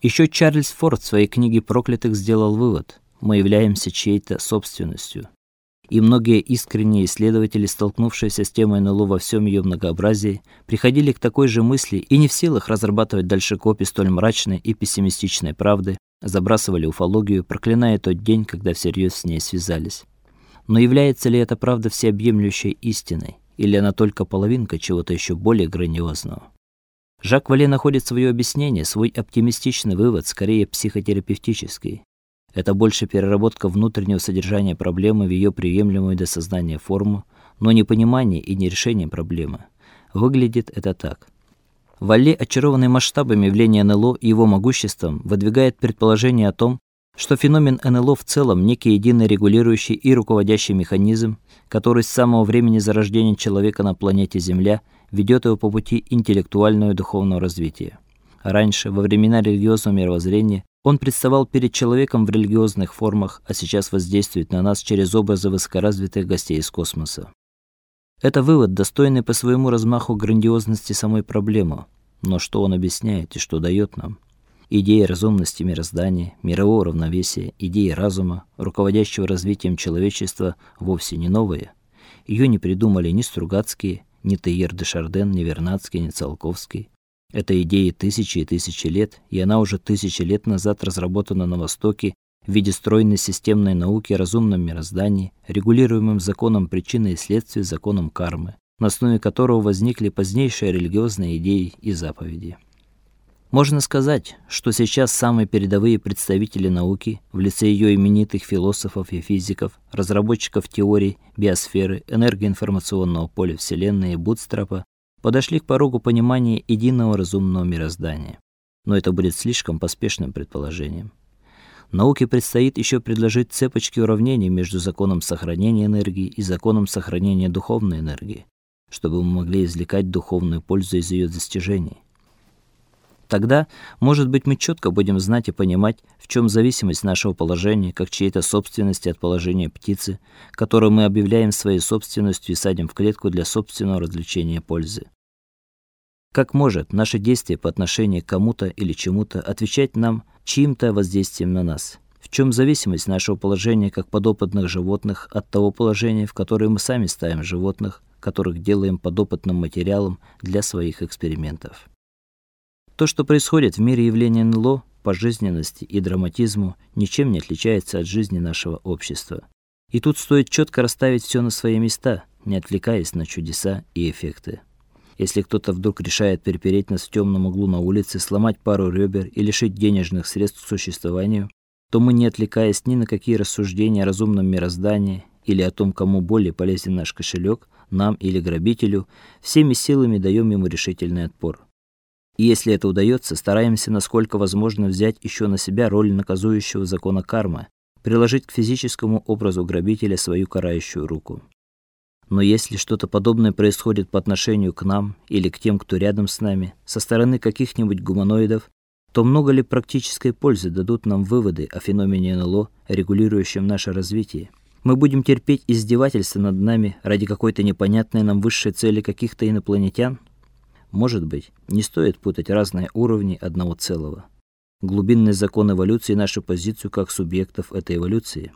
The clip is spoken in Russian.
Еще Чарльз Форд в своей книге Проклятых сделал вывод: мы являемся чьей-то собственностью. И многие искренние исследователи, столкнувшиеся с темой НЛО во всем ее многообразии, приходили к такой же мысли и не в силах разрабатывать дальше копии столь мрачной и пессимистичной правды, забрасывали уфологию, проклиная тот день, когда всерьез с ней связались. Но является ли эта правда всеобъемлющей истиной, или она только половинка чего-то еще более грандиозного? Жак Вале находит свое объяснение, свой оптимистичный вывод, скорее психотерапевтический. Это больше переработка внутреннего содержания проблемы в ее приемлемую для сознания форму, но не понимание и не решение проблемы. Выглядит это так: Вале, очарованный масштабами явления НЛО и его могуществом, выдвигает предположение о том, что феномен НЛО в целом некий единый регулирующий и руководящий механизм, который с самого времени зарождения человека на планете Земля ведет его по пути интеллектуального и духовного развития. Раньше, во времена религиозного мировоззрения, он представал перед человеком в религиозных формах, а сейчас воздействует на нас через образы высокоразвитых гостей из космоса. Это вывод, достойный по своему размаху грандиозности самой проблемы. Но что он объясняет и что дает нам? Идея разумности мироздания, мирового равновесия, идея разума, руководящего развитием человечества, вовсе не новая. Ее не придумали ни Стругацкие, ни Тейер де Шарден, ни Вернадский, ни Циолковский. Это идея тысячи и тысячи лет, и она уже тысячи лет назад разработана на Востоке в виде стройной системной науки о разумном мироздании, регулируемым законом причины и следствия, законом кармы, на основе которого возникли позднейшие религиозные идеи и заповеди. Можно сказать, что сейчас самые передовые представители науки в лице ее именитых философов и физиков, разработчиков теорий биосферы, энергоинформационного поля Вселенной и Бутстрапа подошли к порогу понимания единого разумного мироздания. Но это будет слишком поспешным предположением. Науке предстоит еще предложить цепочки уравнений между законом сохранения энергии и законом сохранения духовной энергии, чтобы мы могли извлекать духовную пользу из ее достижений. Тогда, может быть, мы четко будем знать и понимать, в чем зависимость нашего положения, как чьей-то собственности от положения птицы, которую мы объявляем своей собственностью и садим в клетку для собственного развлечения пользы. Как может наше действие по отношению к кому-то или чему-то отвечать нам чьим-то воздействием на нас? В чем зависимость нашего положения как подопытных животных от того положения, в которое мы сами ставим животных, которых делаем подопытным материалом для своих экспериментов? То, что происходит в мире явления НЛО по жизненности и драматизму, ничем не отличается от жизни нашего общества. И тут стоит четко расставить все на свои места, не отвлекаясь на чудеса и эффекты. Если кто-то вдруг решает перепереть нас в темном углу на улице, сломать пару ребер и лишить денежных средств к существованию, то мы, не отвлекаясь ни на какие рассуждения о разумном мироздании или о том, кому более полезен наш кошелек, нам или грабителю, всеми силами даем ему решительный отпор. И если это удается, стараемся насколько возможно взять еще на себя роль наказующего закона кармы, приложить к физическому образу грабителя свою карающую руку. Но если что-то подобное происходит по отношению к нам или к тем, кто рядом с нами, со стороны каких-нибудь гуманоидов, то много ли практической пользы дадут нам выводы о феномене НЛО, регулирующем наше развитие? Мы будем терпеть издевательства над нами ради какой-то непонятной нам высшей цели каких-то инопланетян? Может быть, не стоит путать разные уровни одного целого. Глубинный закон эволюции нашу позицию как субъектов этой эволюции.